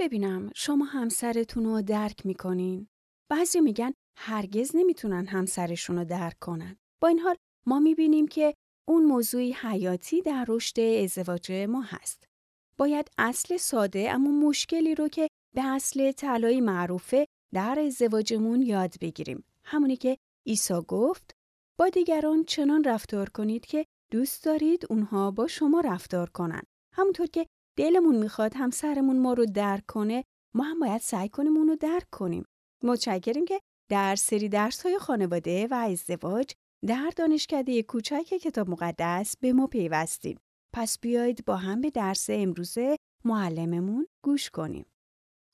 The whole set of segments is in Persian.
ببینم شما همسرتون رو درک می‌کنین؟ بعضی میگن هرگز نمی‌تونن همسرشون رو درک کنن. با این حال ما می‌بینیم که اون موضوعی حیاتی در رشد ازدواج ما هست. باید اصل ساده اما مشکلی رو که به اصل طلایی معروفه در ازدواجمون یاد بگیریم. همونی که عیسی گفت با دیگران چنان رفتار کنید که دوست دارید اونها با شما رفتار کنن. همونطور که دلمون می‌خواد همسرمون ما رو درک کنه ما هم باید سعی کنیم اونو درک کنیم. متشکریم که در سری درس های خانواده و ازدواج در دانشکده کوچک کتاب مقدس به ما پیوستیم. پس بیایید با هم به درس امروز معلممون گوش کنیم.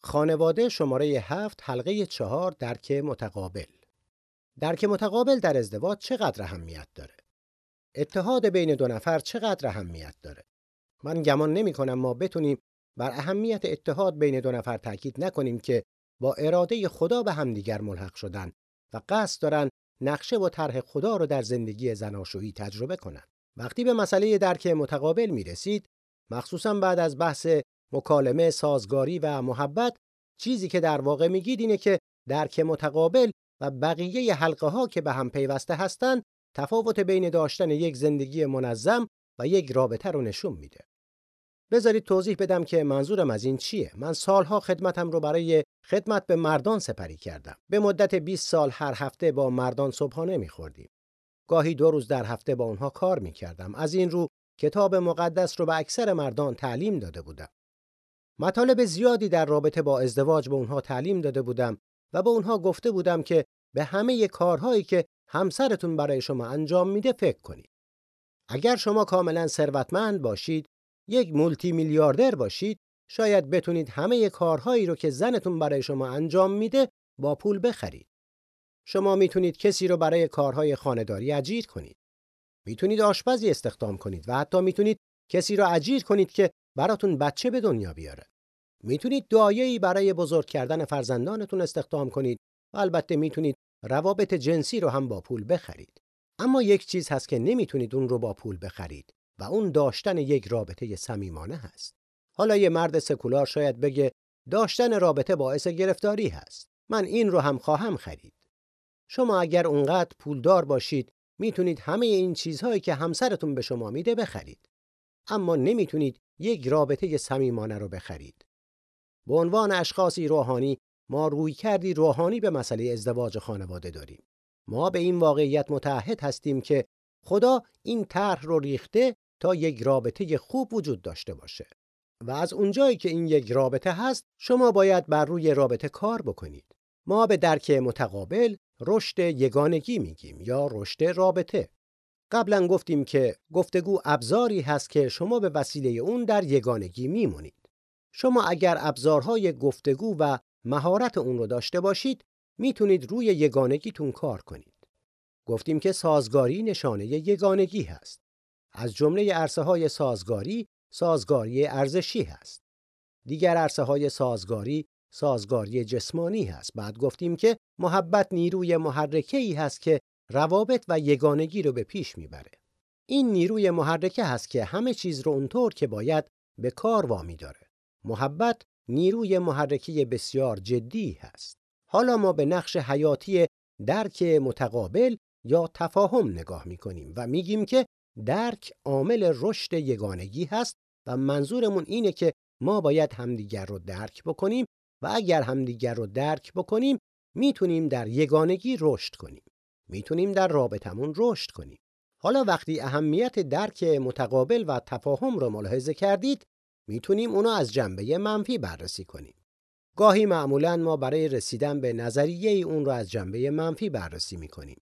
خانواده شماره هفت حلقه چهار درک متقابل درک متقابل در ازدواج چقدر اهمیت داره؟ اتحاد بین دو نفر چقدر اهمیت داره؟ من گمان نمی کنم ما بتونیم بر اهمیت اتحاد بین دو نفر تاکید نکنیم که با اراده خدا به همدیگر ملحق شدن و قصد دارن نقشه و طرح خدا رو در زندگی زناشویی تجربه کنند. وقتی به مسئله درک متقابل می رسید، مخصوصا بعد از بحث مکالمه، سازگاری و محبت، چیزی که در واقع میگید اینه که درک متقابل و بقیه حلقه ها که به هم پیوسته هستند، تفاوت بین داشتن یک زندگی منظم و یک رابطه رو نشون میده. بذارید توضیح بدم که منظورم از این چیه. من سالها خدمتم رو برای خدمت به مردان سپری کردم. به مدت 20 سال هر هفته با مردان صبحانه میخوردیم گاهی دو روز در هفته با اونها کار می‌کردم. از این رو کتاب مقدس رو به اکثر مردان تعلیم داده بودم. مطالب زیادی در رابطه با ازدواج به اونها تعلیم داده بودم و به اونها گفته بودم که به همه کارهایی که همسرتون برای شما انجام میده فکر کنید. اگر شما کاملا ثروتمند باشید یک مولتی میلیاردر باشید شاید بتونید همه کارهایی رو که زنتون برای شما انجام میده با پول بخرید. شما می‌تونید کسی رو برای کارهای خانهداری اجیر کنید. می‌تونید آشپزی استخدام کنید و حتی می‌تونید کسی رو اجیر کنید که براتون بچه به دنیا بیاره. می‌تونید دعایه‌ای برای بزرگ کردن فرزندانتون استخدام کنید و البته می‌تونید روابط جنسی رو هم با پول بخرید. اما یک چیز هست که نمی‌تونید اون رو با پول بخرید و اون داشتن یک رابطه صمیمانه هست. حالا یه مرد سکولار شاید بگه داشتن رابطه باعث گرفتاری هست. من این رو هم خواهم خرید. شما اگر اونقدر پولدار باشید می‌تونید همه این چیزهایی که همسرتون به شما میده بخرید. اما نمی‌تونید یک رابطه صمیمانه رو بخرید. به عنوان اشخاصی روحانی ما روی کردی روحانی به مسئله ازدواج خانواده داریم. ما به این واقعیت متعهد هستیم که خدا این طرح رو ریخته تا یک رابطه خوب وجود داشته باشه و از اونجایی که این یک رابطه هست شما باید بر روی رابطه کار بکنید. ما به درک متقابل رشد یگانگی میگیم یا رشد رابطه. قبلا گفتیم که گفتگو ابزاری هست که شما به وسیله اون در یگانگی میمونید. شما اگر ابزارهای گفتگو و مهارت اون رو داشته باشید می‌تونید روی یگانگیتون کار کنید. گفتیم که سازگاری نشانه یگانگی هست. از جمله عرصه های سازگاری سازگاری ارزشی هست. دیگر عرصه های سازگاری سازگاری جسمانی هست. بعد گفتیم که محبت نیروی محرکه ای هست که روابط و یگانگی رو به پیش می‌بره. این نیروی محرکه هست که همه چیز رو اونطور که باید به کار وامی داره. محبت نیروی محرکه بسیار جدی هست. حالا ما به نقش حیاتی درک متقابل یا تفاهم نگاه می‌کنیم و میگیم که درک عامل رشد یگانگی هست و منظورمون اینه که ما باید همدیگر رو درک بکنیم و اگر همدیگر رو درک بکنیم می‌تونیم در یگانگی رشد کنیم. می‌تونیم در رابطمون رشد کنیم. حالا وقتی اهمیت درک متقابل و تفاهم رو ملاحظه کردید، می‌تونیم اونو از جنبه منفی بررسی کنیم. گاهی معمولا ما برای رسیدن به نظریه اون رو از جنبه منفی بررسی می‌کنیم.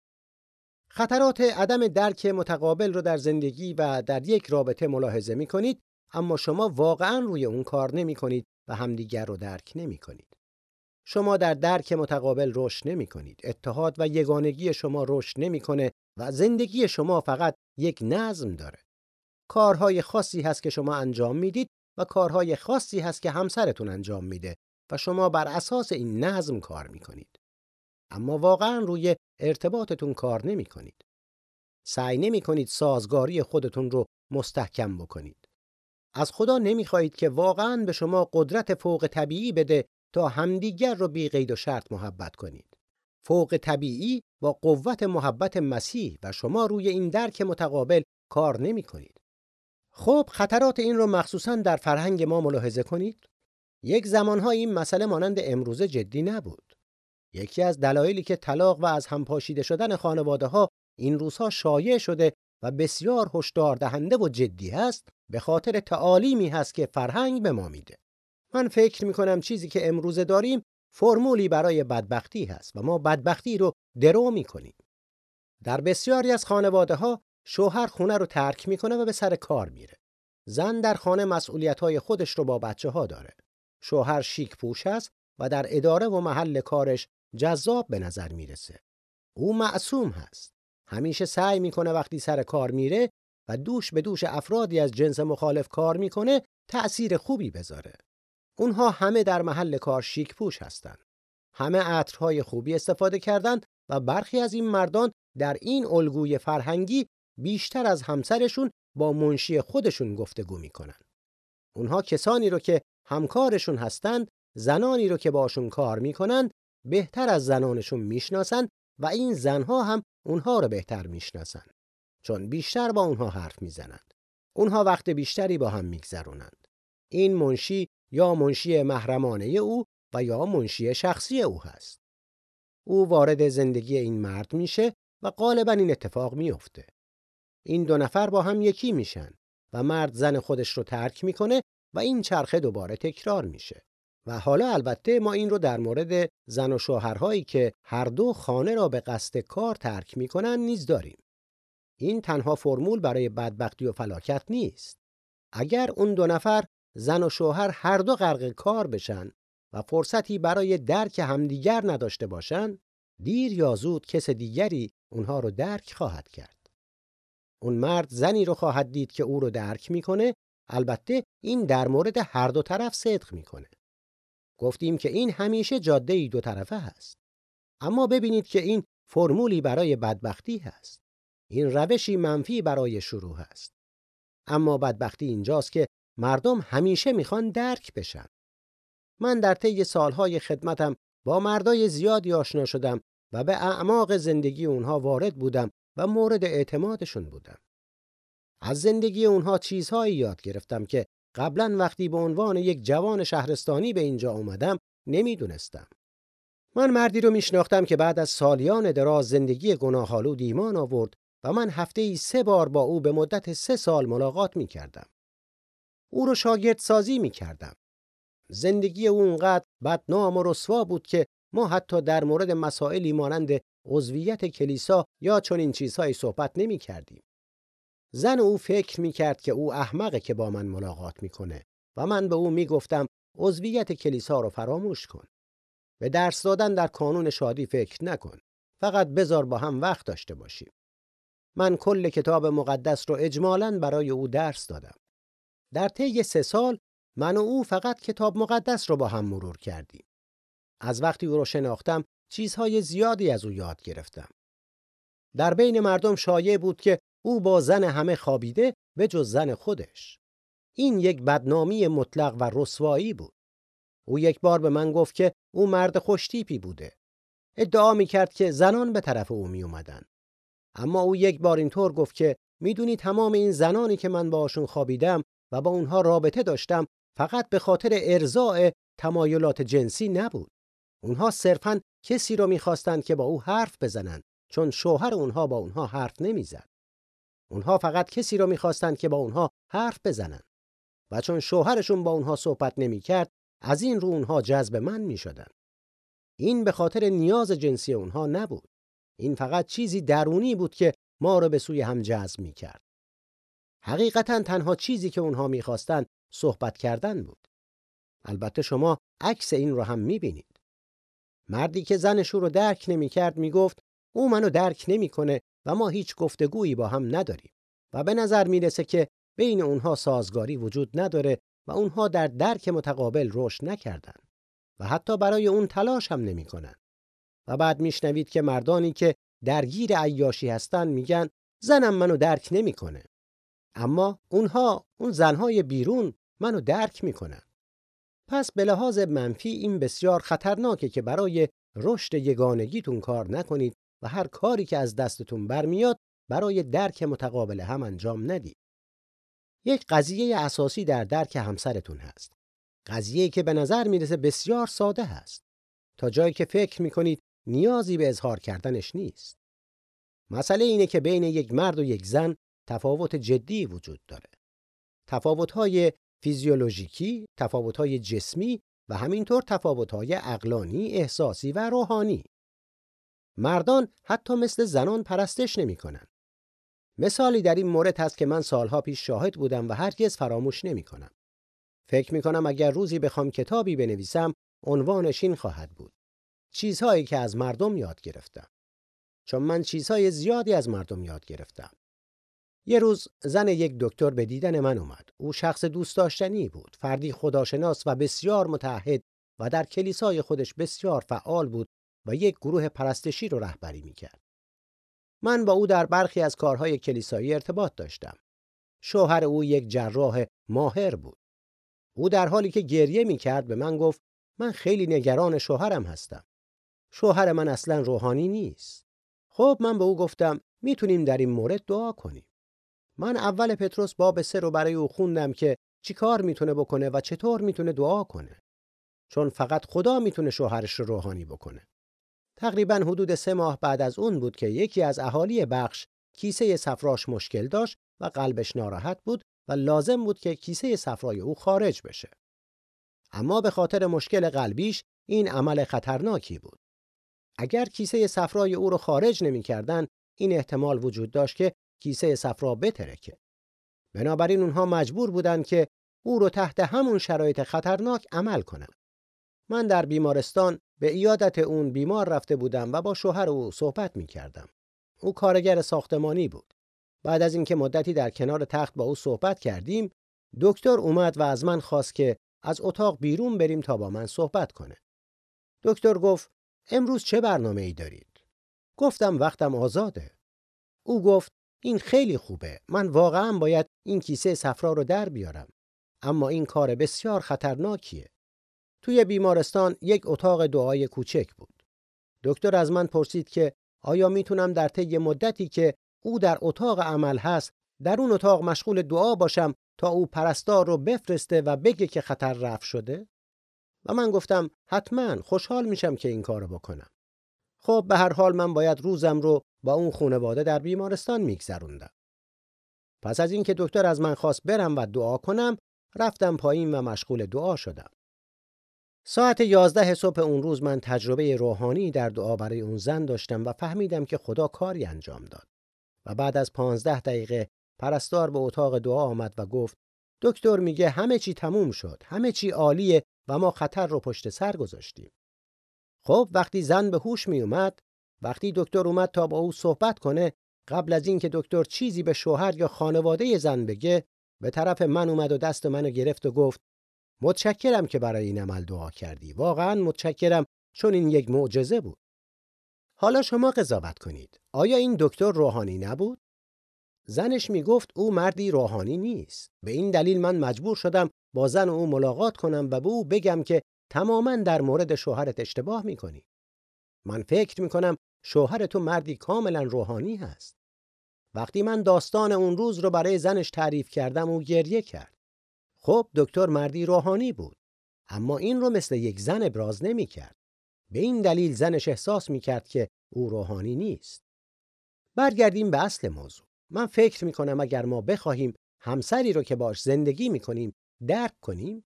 خطرات عدم درک متقابل رو در زندگی و در یک رابطه ملاحظه می کنید اما شما واقعا روی اون کار نمی کنید و همدیگر رو درک نمی کنید. شما در درک متقابل رشد نمی کنید. اتحاد و یگانگی شما رشد نمی‌کنه و زندگی شما فقط یک نظم داره. کارهای خاصی هست که شما انجام می‌دید و کارهای خاصی هست که همسرتون انجام میده و شما بر اساس این نظم کار می کنید. اما واقعا روی ارتباطتون کار نمی کنید. سعی نمی کنید سازگاری خودتون رو مستحکم بکنید. از خدا نمی‌خواهید که واقعا به شما قدرت فوق طبیعی بده تا همدیگر رو بی قید و شرط محبت کنید. فوق طبیعی با قوت محبت مسیح و شما روی این درک متقابل کار نمی کنید. خب خطرات این رو مخصوصا در فرهنگ ما ملاحظه کنید. یک زمانها این مسئله مانند امروزه جدی نبود. یکی از دلایلی که طلاق و از هم پاشیده شدن خانواده ها این روزها شایع شده و بسیار هشدار دهنده و جدی هست به خاطر تعالیمی هست که فرهنگ به ما میده. من فکر می‌کنم چیزی که امروزه داریم فرمولی برای بدبختی هست و ما بدبختی رو درو می‌کنیم. در بسیاری از خانواده ها شوهر خونه رو ترک می‌کنه و به سر کار میره. زن در خانه مسئولیت های خودش رو با بچه ها داره. شوهر شیک پوش است و در اداره و محل کارش جذاب به نظر می‌رسه. او معصوم هست. همیشه سعی می‌کنه وقتی سر کار میره و دوش به دوش افرادی از جنس مخالف کار می‌کنه تأثیر خوبی بذاره. اونها همه در محل کار شیک پوش هستند. همه عطرهای خوبی استفاده کردند و برخی از این مردان در این الگوی فرهنگی بیشتر از همسرشون با منشی خودشون گفتگو می‌کنن. اونها کسانی رو که همکارشون هستند، زنانی رو که باشون کار می‌کنن، بهتر از زنانشون می‌شناسن و این زنها هم اونها رو بهتر می‌شناسن. چون بیشتر با اونها حرف می‌زنند. اونها وقت بیشتری با هم میگذرونند. این منشی یا منشی محرمانه او و یا منشی شخصی او هست. او وارد زندگی این مرد میشه و غالبا این اتفاق میفته. این دو نفر با هم یکی میشن و مرد زن خودش رو ترک می‌کنه و این چرخه دوباره تکرار میشه. و حالا البته ما این رو در مورد زن و شوهرهایی که هر دو خانه را به قصد کار ترک می‌کنن نیز داریم. این تنها فرمول برای بدبختی و فلاکت نیست. اگر اون دو نفر زن و شوهر هر دو غرق کار بشن و فرصتی برای درک همدیگر نداشته باشن، دیر یا زود کس دیگری اونها رو درک خواهد کرد. اون مرد زنی رو خواهد دید که او رو درک می‌کنه، البته این در مورد هر دو طرف صدق می‌کنه. گفتیم که این همیشه جاده ای دو طرفه هست. اما ببینید که این فرمولی برای بدبختی هست. این روشی منفی برای شروع هست. اما بدبختی اینجاست که مردم همیشه می‌خوان درک بشن. من در طی سالهای خدمتم با مردای زیادی آشنا شدم و به اعماق زندگی اونها وارد بودم و مورد اعتمادشون بودم. از زندگی اونها چیزهایی یاد گرفتم که قبلا وقتی به عنوان یک جوان شهرستانی به اینجا اومدم نمی‌دونستم. من مردی رو میشناختم که بعد از سالیان دراز زندگی گناهالود ایمان آورد و من هفته ای سه بار با او به مدت سه سال ملاقات می کردم. او رو شاگرد سازی می کردم. زندگی او اونقدر بدنام و رسوا بود که ما حتی در مورد مسائلی مانند عضویت کلیسا یا چنین چیزهایی صحبت نمی کردیم. زن او فکر می کرد که او احمقه که با من ملاقات می‌کنه و من به او می گفتم عضویت کلیسا رو فراموش کن. به درس دادن در کانون شادی فکر نکن. فقط بذار با هم وقت داشته باشیم. من کل کتاب مقدس رو اجمالاً برای او درس دادم. در طی سه سال من و او فقط کتاب مقدس رو با هم مرور کردیم. از وقتی او رو شناختم چیزهای زیادی از او یاد گرفتم. در بین مردم شایع بود که او با زن همه خوابیده به جز زن خودش. این یک بدنامی مطلق و رسوایی بود. او یک بار به من گفت که او مرد خوشتیپی بوده. ادعا می کرد که زنان به طرف او می اومدن. اما او یک بار اینطور گفت که می‌دونی تمام این زنانی که من باشون خوابیدم و با اونها رابطه داشتم فقط به خاطر ارضاء تمایلات جنسی نبود. اونها صرفاً کسی رو می‌خواستند که با او حرف بزنن چون شوهر اونها با اونها حرف نمی‌زد. اونها فقط کسی رو می‌خواستند که با اونها حرف بزنن و چون شوهرشون با اونها صحبت نمی‌کرد از این رو اونها جذب من می‌شدن. این به خاطر نیاز جنسی اونها نبود. این فقط چیزی درونی بود که ما رو به سوی هم جذب می‌کرد. حقیقتا تنها چیزی که اونها می‌خواستند صحبت کردن بود. البته شما عکس این رو هم می‌بینید. مردی که زنش رو درک نمی‌کرد می‌گفت او منو درک نمی‌کنه و ما هیچ گفتگویی با هم نداریم و به نظر می‌رسه که بین اونها سازگاری وجود نداره و اونها در درک متقابل رشد نکردن و حتی برای اون تلاش هم نمی‌کنن. و بعد میشنوید که مردانی که درگیر عیاشی هستن میگن زنم منو درک نمی‌کنه. اما اونها اون زنهای بیرون منو درک می‌کنن پس به لحاظ منفی این بسیار خطرناکه که برای رشد یگانگیتون کار نکنید و هر کاری که از دستتون برمیاد برای درک متقابل هم انجام ندید. یک قضیه اساسی در درک همسرتون هست. قضیه که به نظر می‌رسه بسیار ساده هست. تا جایی که فکر می‌کنید نیازی به اظهار کردنش نیست. مسئله اینه که بین یک مرد و یک زن تفاوت جدی وجود داره. تفاوت‌های فیزیولوژیکی، تفاوت‌های جسمی و همینطور تفاوت‌های اقلانی، احساسی و روحانی. مردان حتی مثل زنان پرستش نمی‌کنند. مثالی در این مورد هست که من سالها پیش شاهد بودم و هرگز فراموش نمی‌کنم. فکر می‌کنم اگر روزی بخوام کتابی بنویسم، عنوانش این خواهد بود. چیزهایی که از مردم یاد گرفتم. چون من چیزهای زیادی از مردم یاد گرفتم. یه روز زن یک دکتر به دیدن من اومد. او شخص دوست داشتنی بود، فردی خداشناس و بسیار متحد و در کلیسای خودش بسیار فعال بود و یک گروه پرستشی رو رهبری می‌کرد. من با او در برخی از کارهای کلیسایی ارتباط داشتم. شوهر او یک جراح ماهر بود. او در حالی که گریه می‌کرد به من گفت من خیلی نگران شوهرم هستم. شوهر من اصلا روحانی نیست. خب من به او گفتم می‌تونیم در این مورد دعا کنیم. من اول پتروس باب سه رو برای او خوندم که چیکار می‌تونه بکنه و چطور می‌تونه دعا کنه. چون فقط خدا می‌تونه شوهرش رو روحانی بکنه. تقریبا حدود سه ماه بعد از اون بود که یکی از اهالی بخش کیسه صفراش مشکل داشت و قلبش ناراحت بود و لازم بود که کیسه صفرای او خارج بشه. اما به خاطر مشکل قلبیش این عمل خطرناکی بود. اگر کیسه صفرای او رو خارج نمی‌کردن این احتمال وجود داشت که کیسه صفرا بترکه. بنابراین اونها مجبور بودند که او رو تحت همون شرایط خطرناک عمل کنند. من در بیمارستان به ایادت اون بیمار رفته بودم و با شوهر او صحبت می کردم. او کارگر ساختمانی بود. بعد از اینکه مدتی در کنار تخت با او صحبت کردیم، دکتر اومد و از من خواست که از اتاق بیرون بریم تا با من صحبت کنه. دکتر گفت امروز چه برنامه ای دارید؟ گفتم وقتم آزاده. او گفت این خیلی خوبه. من واقعا باید این کیسه صفرا رو در بیارم. اما این کار بسیار خطرناکیه. توی بیمارستان یک اتاق دعای کوچک بود. دکتر از من پرسید که آیا می‌تونم در طی مدتی که او در اتاق عمل هست در اون اتاق مشغول دعا باشم تا او پرستار رو بفرسته و بگه که خطر رفع شده؟ و من گفتم حتما خوشحال میشم که این کارو بکنم. خب به هر حال من باید روزم رو با اون خانواده در بیمارستان میگذروندم. پس از اینکه دکتر از من خواست برم و دعا کنم، رفتم پایین و مشغول دعا شدم. ساعت یازده صبح اون روز من تجربه روحانی در دعا برای اون زن داشتم و فهمیدم که خدا کاری انجام داد. و بعد از پانزده دقیقه پرستار به اتاق دعا آمد و گفت دکتر میگه همه چی تموم شد. همه چی عالیه و ما خطر رو پشت سر گذاشتیم. خب وقتی زن به هوش می اومد وقتی دکتر اومد تا با او صحبت کنه قبل از اینکه دکتر چیزی به شوهر یا خانواده زن بگه به طرف من اومد و دست منو گرفت و گفت متشکرم که برای این عمل دعا کردی. واقعا متشکرم چون این یک معجزه بود. حالا شما قضاوت کنید. آیا این دکتر روحانی نبود؟ زنش می‌گفت او مردی روحانی نیست. به این دلیل من مجبور شدم با زن او ملاقات کنم و به او بگم که تماما در مورد شوهرت اشتباه می‌کنی. من فکر می‌کنم شوهر تو مردی کاملا روحانی هست. وقتی من داستان اون روز رو برای زنش تعریف کردم او گریه کرد. خب دکتر مردی روحانی بود. اما این رو مثل یک زن ابراز نمی کرد. به این دلیل زنش احساس می کرد که او روحانی نیست. برگردیم به اصل موضوع. من فکر می کنم اگر ما بخواهیم همسری رو که باش زندگی می کنیم درک کنیم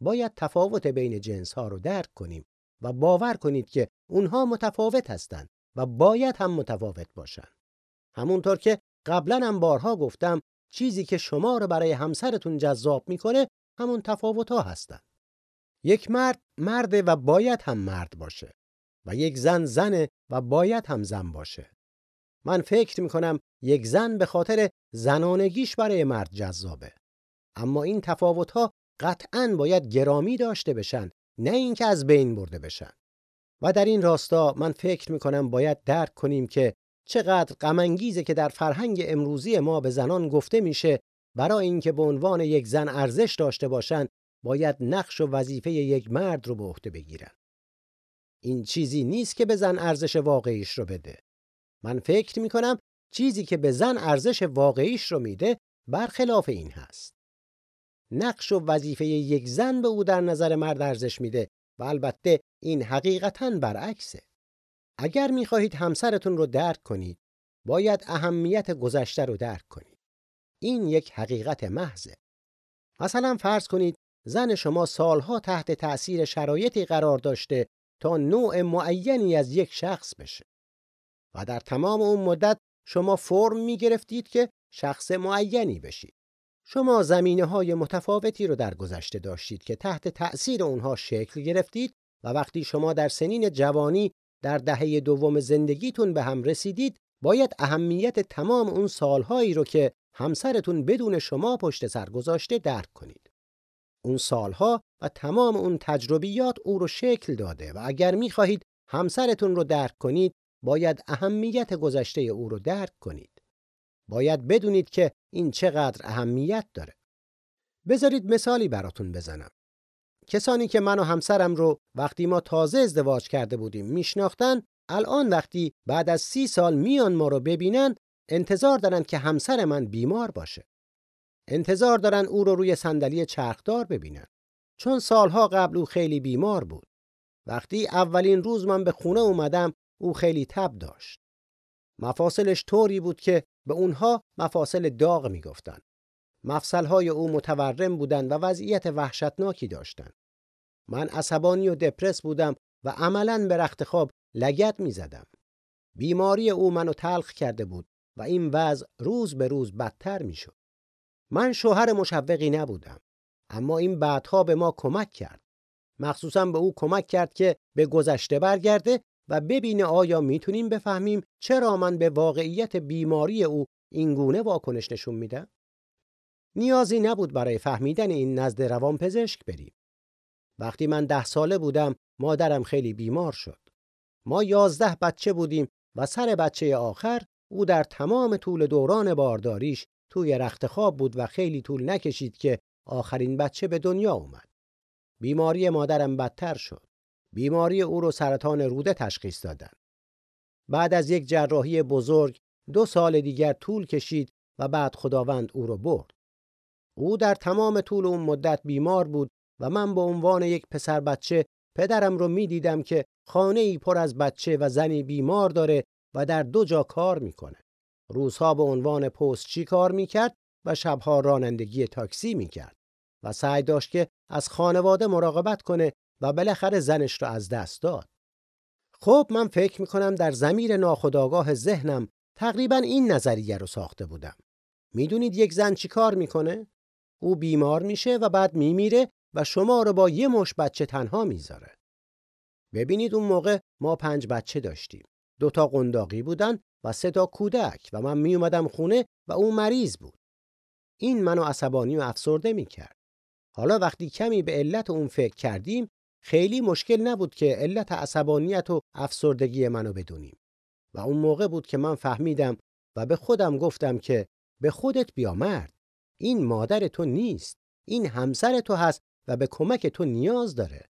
باید تفاوت بین جنس ها رو درک کنیم و باور کنید که اونها متفاوت هستند و باید هم متفاوت باشند. همونطور که قبلا هم بارها گفتم چیزی که شما رو برای همسرتون جذاب می‌کنه همون تفاوت ها هستند. یک مرد مرده و باید هم مرد باشه و یک زن زنه و باید هم زن باشه. من فکر می‌کنم یک زن به خاطر زنانگیش برای مرد جذابه. اما این تفاوت ها قطعا باید گرامی داشته بشن نه اینکه از بین برده بشن. و در این راستا من فکر می‌کنم باید درک کنیم که چقدر غمانگیزه که در فرهنگ امروزی ما به زنان گفته میشه برای اینکه به عنوان یک زن ارزش داشته باشند باید نقش و وظیفه یک مرد رو به عهده بگیرن. این چیزی نیست که به زن ارزش واقعیش رو بده. من فکر می کنم چیزی که به زن ارزش واقعیش رو میده برخلاف این هست. نقش و وظیفه یک زن به او در نظر مرد ارزش میده و البته این حقیقتا برعکسه. اگر می‌خواهید همسرتون رو درک کنید باید اهمیت گذشته رو درک کنید. این یک حقیقت محضه. مثلا فرض کنید زن شما سالها تحت تأثیر شرایطی قرار داشته تا نوع معینی از یک شخص بشه. و در تمام اون مدت شما فرم می گرفتید که شخص معینی بشید. شما زمینه های متفاوتی رو در گذشته داشتید که تحت تأثیر اونها شکل گرفتید و وقتی شما در سنین جوانی در دهه دوم زندگیتون به هم رسیدید باید اهمیت تمام اون سالهایی رو که همسرتون بدون شما پشت سر گذاشته درک کنید. اون سالها و تمام اون تجربیات او رو شکل داده و اگر می‌خواهید همسرتون رو درک کنید باید اهمیت گذشته او رو درک کنید. باید بدونید که این چقدر اهمیت داره. بذارید مثالی براتون بزنم. کسانی که من و همسرم رو وقتی ما تازه ازدواج کرده بودیم میشناختن الان وقتی بعد از سی سال میان ما رو ببینن انتظار دارن که همسر من بیمار باشه. انتظار دارن او رو روی صندلی چرخدار ببینن. چون سالها قبل او خیلی بیمار بود. وقتی اولین روز من به خونه اومدم او خیلی تب داشت. مفاصلش طوری بود که به اونها مفاصل داغ می‌گفتند. مفصلهای او متورم بودند و وضعیت وحشتناکی داشتند. من عصبانی و دپرس بودم و عملا به رخت خواب لگت می‌زدم. بیماری او منو تلخ کرده بود و این وضع روز به روز بدتر می‌شد. من شوهر مشوقی نبودم اما این بعدها به ما کمک کرد. مخصوصا به او کمک کرد که به گذشته برگرده و ببینه آیا می‌تونیم بفهمیم چرا من به واقعیت بیماری او اینگونه واکنش نشون میدم؟ نیازی نبود برای فهمیدن این نزد روانپزشک بریم. وقتی من ده ساله بودم مادرم خیلی بیمار شد. ما یازده بچه بودیم و سر بچه آخر او در تمام طول دوران بارداریش توی رخت خواب بود و خیلی طول نکشید که آخرین بچه به دنیا اومد. بیماری مادرم بدتر شد. بیماری او رو سرطان روده تشخیص دادن. بعد از یک جراحی بزرگ دو سال دیگر طول کشید و بعد خداوند او رو برد. او در تمام طول اون مدت بیمار بود و من به عنوان یک پسر بچه پدرم رو می دیدم که خانه ای پر از بچه و زنی بیمار داره و در دو جا کار می‌کنه. روزها به عنوان پستچی کار می‌کرد و شبها رانندگی تاکسی می‌کرد و سعی داشت که از خانواده مراقبت کنه و بالاخره زنش رو از دست داد. خب من فکر می‌کنم در زمیر ناخودآگاه ذهنم تقریبا این نظریه رو ساخته بودم. می‌دونید یک زن چی کار می‌کنه؟ او بیمار میشه و بعد میمیره و شما رو با یه مش بچه تنها می‌ذاره. ببینید اون موقع ما پنج بچه داشتیم. دوتا قنداقی بودن و سه تا کودک و من می اومدم خونه و او مریض بود. این منو عصبانی و افسرده می کرد. حالا وقتی کمی به علت اون فکر کردیم خیلی مشکل نبود که علت عصبانیت و افسردگی منو بدونیم. و اون موقع بود که من فهمیدم و به خودم گفتم که به خودت بیا مرد. این مادر تو نیست. این همسر تو هست و به کمک تو نیاز داره.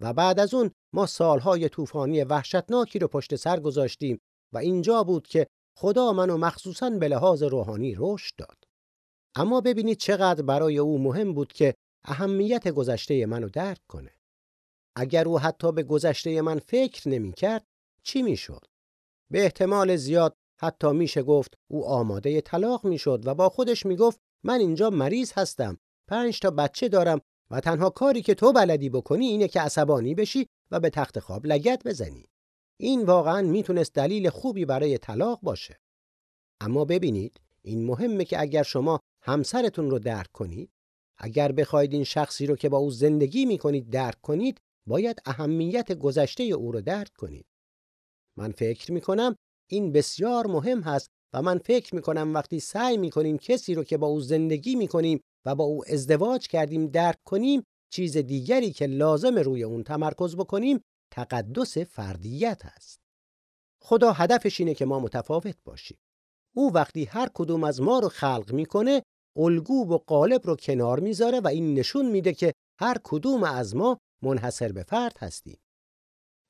و بعد از اون ما سالهای طوفانی وحشتناکی رو پشت سر گذاشتیم و اینجا بود که خدا منو مخصوصاً به لحاظ روحانی رشد داد. اما ببینید چقدر برای او مهم بود که اهمیت گذشته منو درک کنه. اگر او حتی به گذشته من فکر نمی کرد، چی می شد؟ به احتمال زیاد حتی میشه گفت او آماده طلاق می‌شد و با خودش می‌گفت من اینجا مریض هستم پنج تا بچه دارم و تنها کاری که تو بلدی بکنی اینه که عصبانی بشی و به تخت خواب لگت بزنی. این واقعا می‌تونست دلیل خوبی برای طلاق باشه. اما ببینید این مهمه که اگر شما همسرتون رو درک کنید اگر بخواید این شخصی رو که با او زندگی می‌کنید درک کنید باید اهمیت گذشته او رو درک کنید. من فکر می‌کنم این بسیار مهم هست و من فکر می‌کنم وقتی سعی می‌کنیم کسی رو که با او زندگی می‌کنیم و با او ازدواج کردیم درک کنیم چیز دیگری که لازم روی اون تمرکز بکنیم تقدس فردیت است. خدا هدفش اینه که ما متفاوت باشیم. او وقتی هر کدوم از ما رو خلق می‌کنه الگو و قالب رو کنار می‌ذاره و این نشون میده که هر کدوم از ما منحصر به فرد هستیم.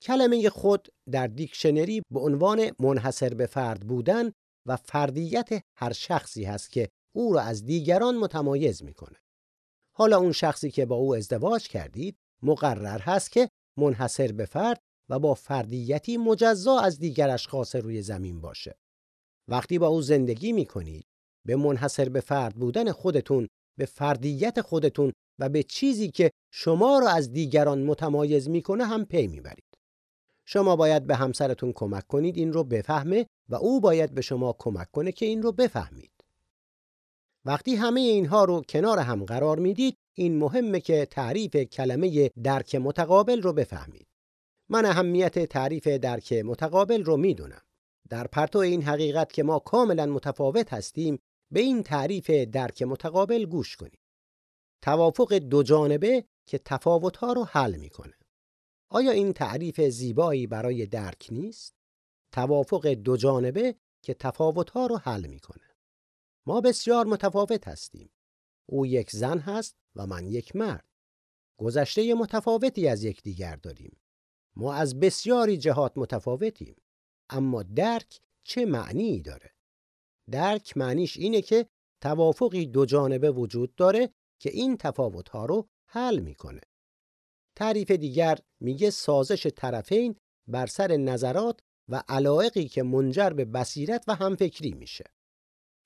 کلمه خود در دیکشنری به عنوان منحصر به فرد بودن و فردیت هر شخصی هست که او را از دیگران متمایز می‌کنه. حالا اون شخصی که با او ازدواج کردید مقرر هست که منحصر به فرد و با فردیتی مجزا از دیگر اشخاص روی زمین باشه. وقتی با او زندگی می‌کنید به منحصر به فرد بودن خودتون به فردیت خودتون و به چیزی که شما را از دیگران متمایز می‌کنه هم پی می‌برید. شما باید به همسرتون کمک کنید این رو بفهمه و او باید به شما کمک کنه که این رو بفهمید. وقتی همه اینها رو کنار هم قرار می‌دید این مهمه که تعریف کلمه درک متقابل رو بفهمید. من اهمیت تعریف درک متقابل رو می‌دونم. در پرتو این حقیقت که ما کاملا متفاوت هستیم به این تعریف درک متقابل گوش کنید. توافق دو جانبه که تفاوتها رو حل می‌کنه. آیا این تعریف زیبایی برای درک نیست؟ توافق دو جانبه که تفاوتها رو حل می‌کنه. ما بسیار متفاوت هستیم. او یک زن هست و من یک مرد. گذشته متفاوتی از یکدیگر داریم. ما از بسیاری جهات متفاوتیم. اما درک چه معنی داره؟ درک معنیش اینه که توافقی دو جانبه وجود داره که این تفاوتها رو حل می‌کنه. تعریف دیگر میگه سازش طرفین بر سر نظرات و علایقی که منجر به بصیرت و همفکری میشه.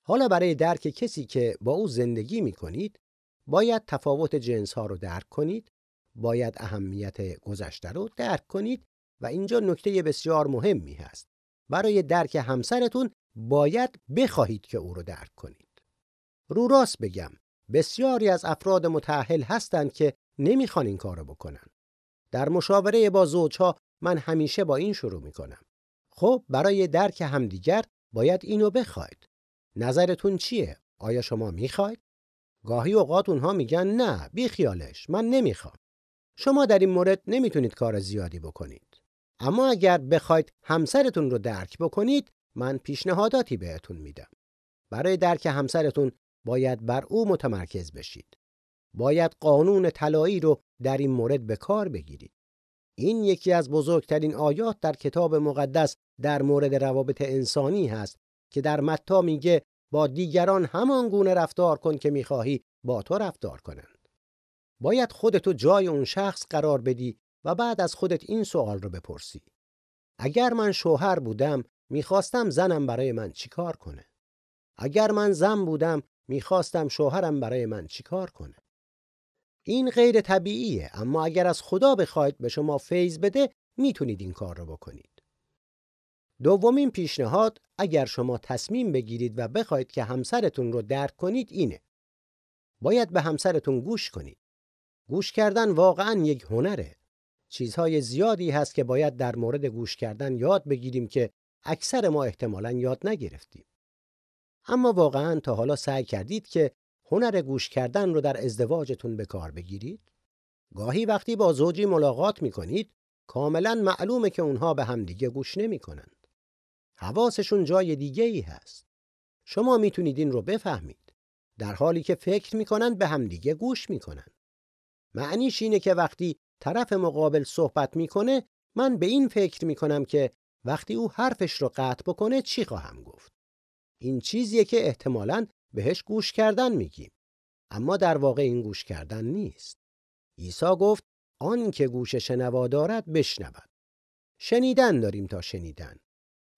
حالا برای درک کسی که با او زندگی می‌کنید باید تفاوت جنس ها رو درک کنید، باید اهمیت گذشته رو درک کنید و اینجا نکته بسیار مهمی هست. برای درک همسرتون باید بخواهید که او رو درک کنید. رو راست بگم بسیاری از افراد متأهل هستند که نمی‌خوان این کارو بکنن. در مشاوره با زوجها من همیشه با این شروع می‌کنم. خب برای درک همدیگر باید اینو بخواید. نظرتون چیه؟ آیا شما می‌خواید؟ گاهی اوقات اونها میگن نه بی خیالش من نمی‌خوام. شما در این مورد نمی‌تونید کار زیادی بکنید. اما اگر بخواید همسرتون رو درک بکنید من پیشنهاداتی بهتون میدم. برای درک همسرتون باید بر او متمرکز بشید. باید قانون طلایی رو در این مورد به کار بگیرید. این یکی از بزرگترین آیات در کتاب مقدس در مورد روابط انسانی هست که در متا میگه با دیگران همان گونه رفتار کن که می‌خواهی با تو رفتار کنند. باید خودتو جای اون شخص قرار بدی و بعد از خودت این سوال رو بپرسی. اگر من شوهر بودم می‌خواستم زنم برای من چیکار کنه؟ اگر من زن بودم می‌خواستم شوهرم برای من چیکار کنه؟ این غیر طبیعیه اما اگر از خدا بخواید به شما فیض بده می‌تونید این کار رو بکنید. دومین پیشنهاد اگر شما تصمیم بگیرید و بخواید که همسرتون رو درک کنید اینه. باید به همسرتون گوش کنید. گوش کردن واقعا یک هنره. چیزهای زیادی هست که باید در مورد گوش کردن یاد بگیریم که اکثر ما احتمالا یاد نگرفتیم. اما واقعا تا حالا سعی کردید که هنر گوش کردن رو در ازدواجتون به کار بگیرید؟ گاهی وقتی با زوجی ملاقات می کنید کاملا معلومه که اونها به همدیگه گوش نمی کنند. حواسشون جای دیگه ای هست. شما می‌تونید این رو بفهمید. در حالی که فکر می‌کنند به همدیگه گوش می‌کنند. معنیش اینه که وقتی طرف مقابل صحبت می‌کنه من به این فکر می‌کنم که وقتی او حرفش رو قطع بکنه چی خواهم گفت این چیزیه که احتمالاً بهش گوش کردن میگیم. اما در واقع این گوش کردن نیست. عیسی گفت آن که گوش شنوا دارد بشنود. شنیدن داریم تا شنیدن.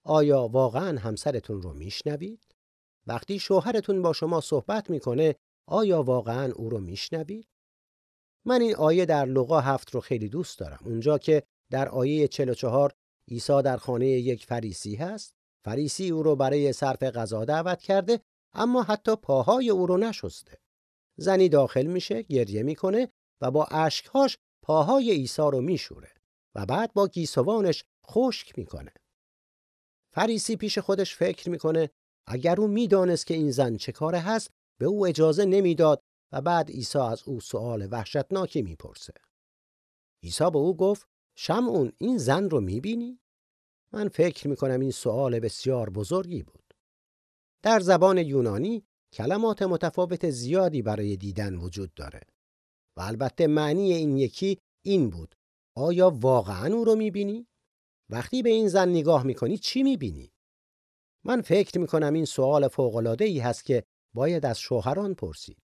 آیا واقعا همسرتون رو میشنوید؟ وقتی شوهرتون با شما صحبت می‌کنه آیا واقعا او رو میشنوید؟ من این آیه در لغا هفت رو خیلی دوست دارم. اونجا که در آیه 44 عیسی در خانه یک فریسی هست. فریسی او رو برای صرف غذا دعوت کرده اما حتی پاهای او رو نشسته. زنی داخل میشه، گریه می‌کنه و با اشکهاش پاهای عیسی رو میشوره و بعد با گیسوانش خشک می‌کنه. فریسی پیش خودش فکر می‌کنه اگر او می‌دانست که این زن چه کاره هست به او اجازه نمی‌داد و بعد عیسی از او سوال وحشتناکی می‌پرسه. عیسی به او گفت شمعون این زن رو می‌بینی؟ من فکر می‌کنم این سوال بسیار بزرگی بود. در زبان یونانی کلمات متفاوت زیادی برای دیدن وجود داره و البته معنی این یکی این بود آیا واقعا او رو می‌بینی؟ وقتی به این زن نگاه می‌کنی چی می‌بینی؟ من فکر می‌کنم این سوال فوقلاده ای هست که باید از شوهران پرسید.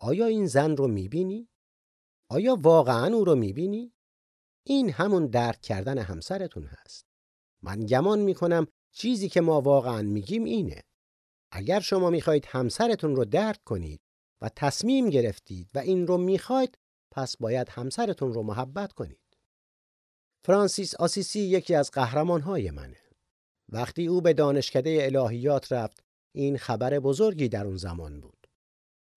آیا این زن رو می‌بینی؟ آیا واقعا او رو می‌بینی؟ این همون درک کردن همسرتون هست. من گمان می‌کنم چیزی که ما واقعا میگیم اینه. اگر شما می‌خواهید همسرتون رو درک کنید و تصمیم گرفتید و این رو می‌خواید پس باید همسرتون رو محبت کنید. فرانسیس آسیسی یکی از قهرمانهای منه. وقتی او به دانشکده الهیات رفت این خبر بزرگی در اون زمان بود.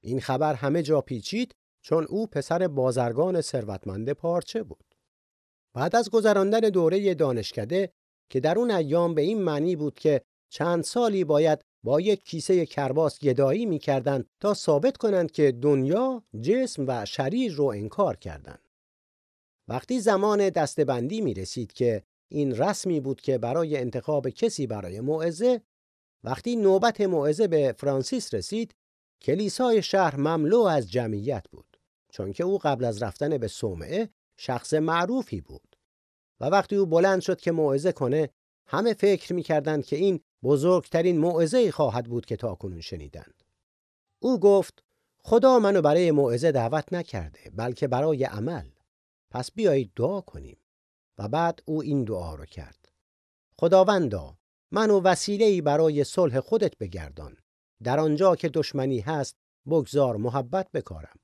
این خبر همه جا پیچید چون او پسر بازرگان ثروتمند پارچه بود. بعد از گذراندن دوره دانشکده که در اون ایام به این معنی بود که چند سالی باید با یک کیسه کرباس گدایی می‌کردند تا ثابت کنند که دنیا جسم و شریر رو انکار کردند. وقتی زمان دستبندی می رسید که این رسمی بود که برای انتخاب کسی برای موعظه وقتی نوبت موعظه به فرانسیس رسید کلیسای شهر مملو از جمعیت بود چون که او قبل از رفتن به صومعه شخص معروفی بود و وقتی او بلند شد که موعظه کنه همه فکر می‌کردند که این بزرگترین موعظه خواهد بود که تاکنون شنیدند. او گفت خدا منو برای موعظه دعوت نکرده بلکه برای عمل. پس بیایید دعا کنیم. و بعد او این دعا رو کرد. خداوندا منو وسیله‌ای برای صلح خودت بگردان. در آنجا که دشمنی هست بگذار محبت بکارم.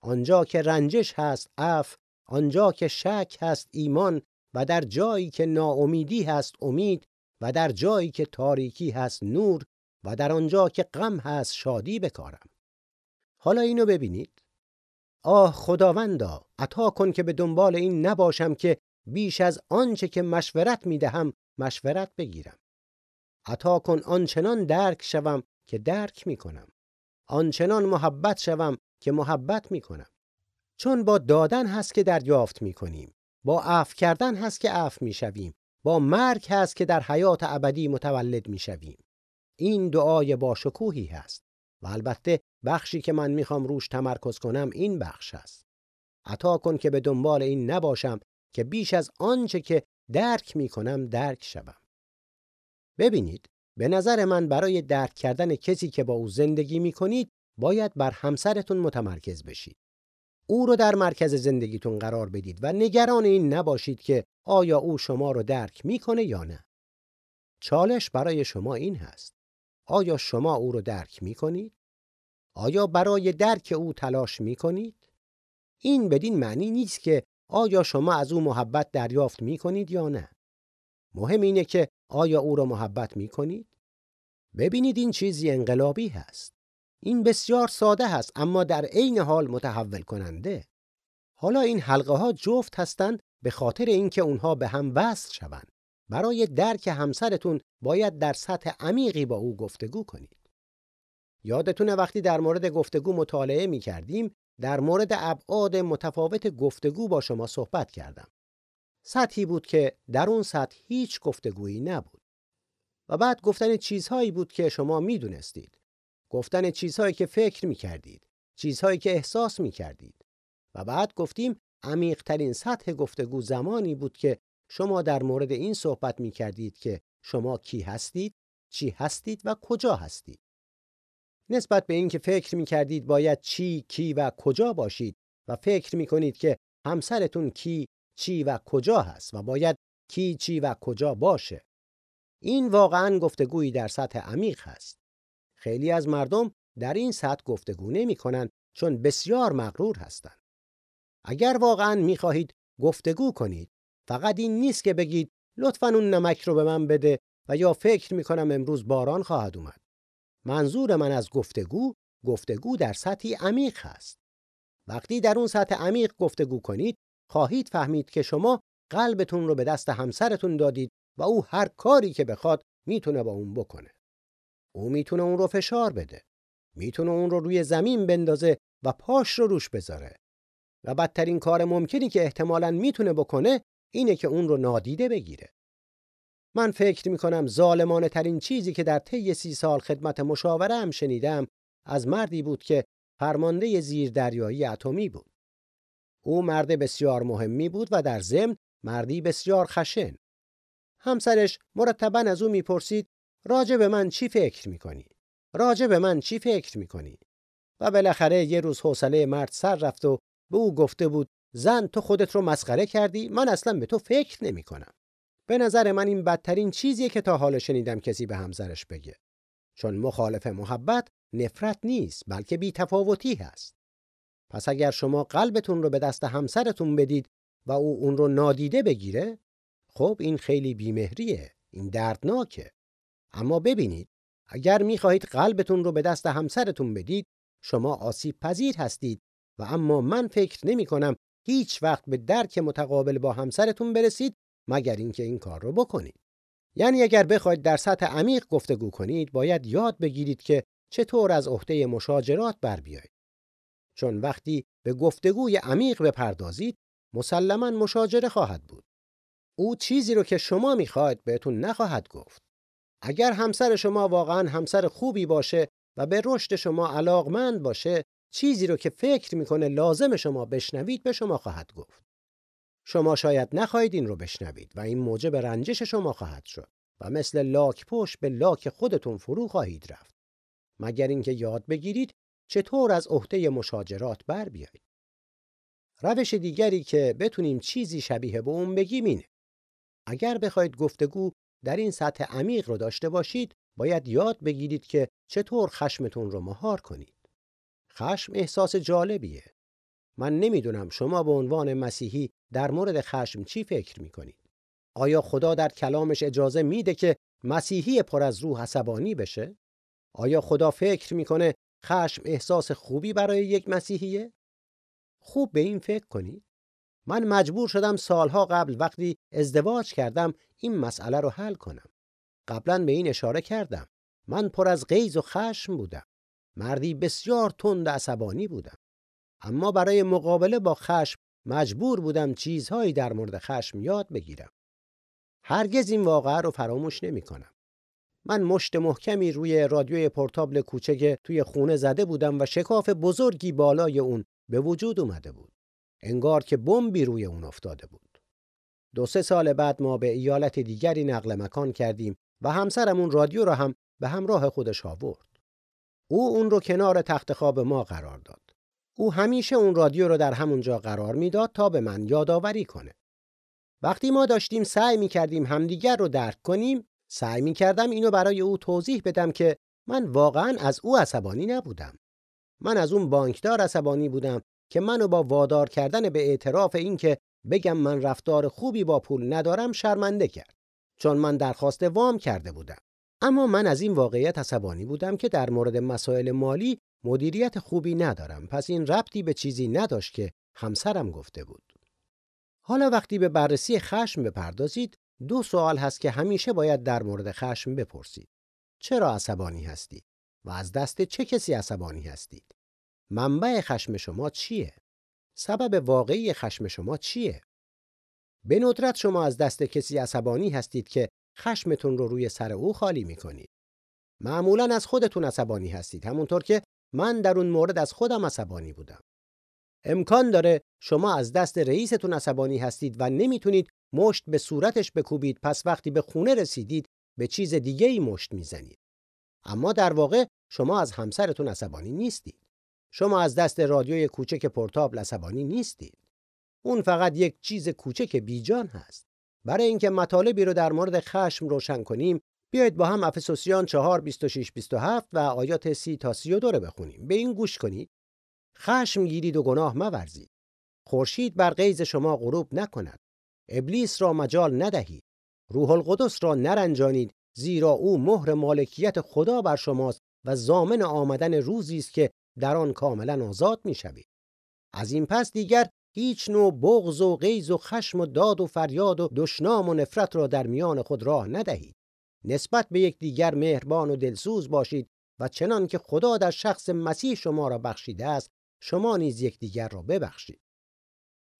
آنجا که رنجش هست عف آنجا که شک هست ایمان. و در جایی که ناامیدی هست امید. و در جایی که تاریکی هست نور و در آنجا که غم هست شادی بکارم. حالا اینو ببینید. آه خداوندا عطا کن که به دنبال این نباشم که بیش از آنچه که مشورت می‌دهم مشورت بگیرم. عطا کن آنچنان درک شوم که درک می‌کنم. آنچنان محبت شوم که محبت می‌کنم. چون با دادن هست که دریافت می‌کنیم. با عفو کردن هست که عفو می‌شویم. با مرگ هست که در حیات ابدی متولد می‌شویم این دعای با شکوهی هست و البته بخشی که من می‌خوام روش تمرکز کنم این بخش است. عطا کن که به دنبال این نباشم که بیش از آنچه که درک می‌کنم درک شوم. ببینید به نظر من برای درک کردن کسی که با او زندگی می‌کنید باید بر همسرتون متمرکز بشید. او رو در مرکز زندگیتون قرار بدید و نگران این نباشید که آیا او شما رو درک می‌کنه یا نه. چالش برای شما این هست. آیا شما او رو درک می کنید؟ آیا برای درک او تلاش می کنید؟ این بدین معنی نیست که آیا شما از او محبت دریافت می کنید یا نه. مهم اینه که آیا او را محبت می کنید؟ ببینید این چیزی انقلابی هست. این بسیار ساده هست اما در عین حال متحول کننده. حالا این حلقه ها جفت هستند به خاطر اینکه اونها به هم وصل شوند. برای درک همسرتون باید در سطح عمیقی با او گفتگو کنید. یادتونه وقتی در مورد گفتگو مطالعه می کردیم در مورد ابعاد متفاوت گفتگو با شما صحبت کردم. سطحی بود که در اون سطح هیچ گفتگویی نبود. و بعد گفتن چیزهایی بود که شما می دونستید. گفتن چیزهایی که فکر می کردید. چیزهایی که احساس می کردید. و بعد گفتیم عمیقترین سطح گفتگو زمانی بود که شما در مورد این صحبت می کردید که شما کی هستید، چی هستید و کجا هستید. نسبت به اینکه فکر می کردید باید چی، کی و کجا باشید و فکر می کنید که همسرتون کی، چی و کجا هست و باید کی، چی و کجا باشه. این واقعا گفتگویی در سطح عمیق هست. خیلی از مردم در این سطح گفتگو نمی کنند چون بسیار مغرور هستند. اگر واقعا می خواهید گفتگو کنید فقط این نیست که بگید لطفا اون نمک رو به من بده و یا فکر می‌کنم امروز باران خواهد اومد. منظور من از گفتگو گفتگو در سطحی عمیق هست. وقتی در اون سطح عمیق گفتگو کنید خواهید فهمید که شما قلبتون رو به دست همسرتون دادید و او هر کاری که بخواد می‌تونه با اون بکنه. او می‌تونه اون رو فشار بده. می‌تونه اون رو روی زمین بندازه و پاش رو روش بذاره. و بدترین کار ممکنی که احتمالاً می‌تونه بکنه اینه که اون رو نادیده بگیره. من فکر می کنم ظالمانه ترین چیزی که در طی سی سال خدمت مشاوره هم شنیدم از مردی بود که فرمانده زیردریایی اتمی بود. او مرد بسیار مهمی بود و در ضمن مردی بسیار خشن. همسرش مرتبا از او می‌پرسید راجع به من چی فکر می‌کنی؟ راجع به من چی فکر می‌کنی؟ و بالاخره یه روز حوصله مرد سر رفت و به او گفته بود زن تو خودت رو مسخره کردی من اصلا به تو فکر نمی کنم. به نظر من این بدترین چیزیه که تا حالا شنیدم کسی به همسرش بگه. چون مخالف محبت نفرت نیست بلکه بیتفاوتی هست. پس اگر شما قلبتون رو به دست همسرتون بدید و او اون رو نادیده بگیره خب این خیلی بیمهریه این دردناکه اما ببینید اگر می‌خواهید قلبتون رو به دست همسرتون بدید شما آسیب پذیر هستید و اما من فکر نمی کنم هیچ وقت به درک متقابل با همسرتون برسید مگر اینکه این کار رو بکنید. یعنی اگر بخواید در سطح عمیق گفتگو کنید باید یاد بگیرید که چطور از عهده مشاجرات بر بیایید. چون وقتی به گفتگوی عمیق بپردازید مسلما مشاجره خواهد بود. او چیزی رو که شما می‌خواید بهتون نخواهد گفت. اگر همسر شما واقعا همسر خوبی باشه و به رشد شما علاقمند باشه چیزی رو که فکر می‌کنه لازم شما بشنوید به شما خواهد گفت. شما شاید نخواهید این رو بشنوید و این موجب رنجش شما خواهد شد و مثل لاک پشت به لاک خودتون فرو خواهید رفت. مگر اینکه یاد بگیرید چطور از عهده مشاجرات بر بیایید. روش دیگری که بتونیم چیزی شبیه به اون بگیم اینه. اگر بخواید گفتگو در این سطح عمیق رو داشته باشید باید یاد بگیرید که چطور خشمتون رو مهار کنید. خشم احساس جالبیه. من نمی‌دونم شما به عنوان مسیحی در مورد خشم چی فکر می‌کنید. آیا خدا در کلامش اجازه میده که مسیحی پر از روح عصبانی بشه؟ آیا خدا فکر می‌کنه خشم احساس خوبی برای یک مسیحیه؟ خوب به این فکر کنید. من مجبور شدم سالها قبل وقتی ازدواج کردم این مسئله رو حل کنم. قبلا به این اشاره کردم. من پر از غیظ و خشم بودم. مردی بسیار تند عصبانی بودم. اما برای مقابله با خشم مجبور بودم چیزهایی در مورد خشم یاد بگیرم. هرگز این واقعه رو فراموش نمی کنم. من مشت محکمی روی رادیوی پورتابل کوچک توی خونه زده بودم و شکاف بزرگی بالای اون به وجود اومده بود. انگار که بمبی روی اون افتاده بود. دو سه سال بعد ما به ایالت دیگری نقل مکان کردیم و همسرمون رادیو را هم به همراه خودش آورد. او اون رو کنار تخت خواب ما قرار داد. او همیشه اون رادیو رو در همونجا قرار می‌داد تا به من یادآوری کنه. وقتی ما داشتیم سعی می کردیم همدیگر رو درک کنیم، سعی می کردم اینو برای او توضیح بدم که من واقعا از او عصبانی نبودم. من از اون بانکدار عصبانی بودم که منو با وادار کردن به اعتراف اینکه بگم من رفتار خوبی با پول ندارم شرمنده کرد. چون من درخواست وام کرده بودم. اما من از این واقعیت عصبانی بودم که در مورد مسائل مالی مدیریت خوبی ندارم پس این ربطی به چیزی نداشت که همسرم گفته بود. حالا وقتی به بررسی خشم بپردازید دو سوال هست که همیشه باید در مورد خشم بپرسید. چرا عصبانی هستید؟ و از دست چه کسی عصبانی هستید؟ منبع خشم شما چیه؟ سبب واقعی خشم شما چیه؟ به ندرت شما از دست کسی عصبانی هستید که خشمتون رو روی سر او خالی می‌کنید. معمولا از خودتون عصبانی هستید همونطور که من در اون مورد از خودم عصبانی بودم. امکان داره شما از دست رئیستون عصبانی هستید و نمی‌تونید مشت به صورتش بکوبید پس وقتی به خونه رسیدید به چیز دیگه ای مشت می‌زنید. اما در واقع شما از همسرتون عصبانی نیستید. شما از دست رادیوی کوچک پورتابل عصبانی نیستید. اون فقط یک چیز کوچک بیجان هست. برای اینکه مطالبی رو در مورد خشم روشن کنیم بیایید با هم افسوسیان 4 26 27 و آیات 30 تا 32 رو بخونیم. به این گوش کنید. خشم گیرید و گناه مورزید. خورشید بر غیظ شما غروب نکند. ابلیس را مجال ندهید. روح القدس را نرنجانید زیرا او مهر مالکیت خدا بر شماست و زامن آمدن روزی است که در آن کاملا آزاد می‌شوید از این پس دیگر هیچ نوع بغض و غیظ و خشم و داد و فریاد و دشنام و نفرت را در میان خود راه ندهید نسبت به یکدیگر مهربان و دلسوز باشید و چنان که خدا در شخص مسیح شما را بخشیده است شما نیز یکدیگر را ببخشید.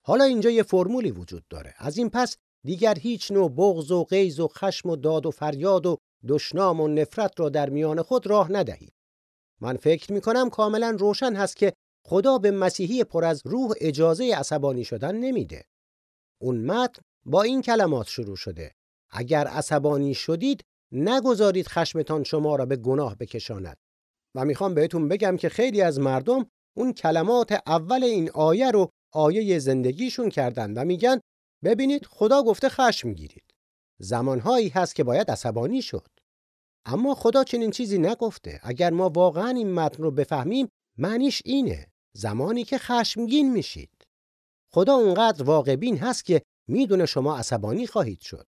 حالا اینجا یه فرمولی وجود داره. از این پس دیگر هیچ نوع بغض و غیظ و خشم و داد و فریاد و دشنام و نفرت را در میان خود راه ندهید. من فکر می کنم کاملا روشن هست که خدا به مسیحی پر از روح اجازه عصبانی شدن نمیده. اون متن با این کلمات شروع شده. اگر عصبانی شدید نگذارید خشمتان شما را به گناه بکشاند. و می‌خوام بهتون بگم که خیلی از مردم اون کلمات اول این آیه رو آیه زندگیشون کردن و میگن ببینید خدا گفته خشم گیرید. زمانهایی هست که باید عصبانی شد. اما خدا چنین چیزی نگفته. اگر ما واقعا این متن رو بفهمیم معنیش اینه. زمانی که خشمگین میشید. خدا اونقدر واقع بین هست که می‌دونه شما عصبانی خواهید شد.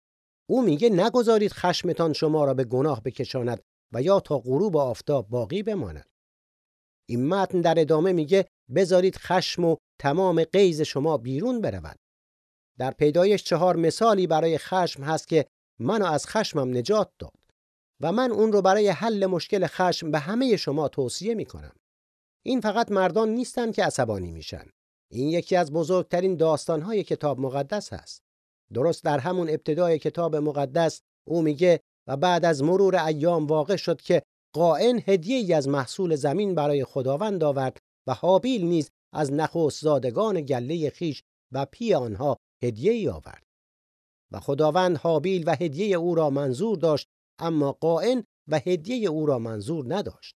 او میگه نگذارید خشمتان شما را به گناه بکشاند و یا تا غروب آفتاب باقی بماند. این متن در ادامه میگه بذارید خشم و تمام قیز شما بیرون برود. در پیدایش چهار مثالی برای خشم هست که منو از خشمم نجات داد و من اون رو برای حل مشکل خشم به همه شما توصیه می‌کنم. این فقط مردان نیستن که عصبانی میشن. این یکی از بزرگترین داستانهای کتاب مقدس هست. درست در همون ابتدای کتاب مقدس او میگه و بعد از مرور ایام واقع شد که قائن هدیه از محصول زمین برای خداوند آورد و حابیل نیز از نخست زادگان گله خیش و پی آنها هدیه آورد و خداوند حابیل و هدیه او را منظور داشت اما قائن و هدیه او را منظور نداشت.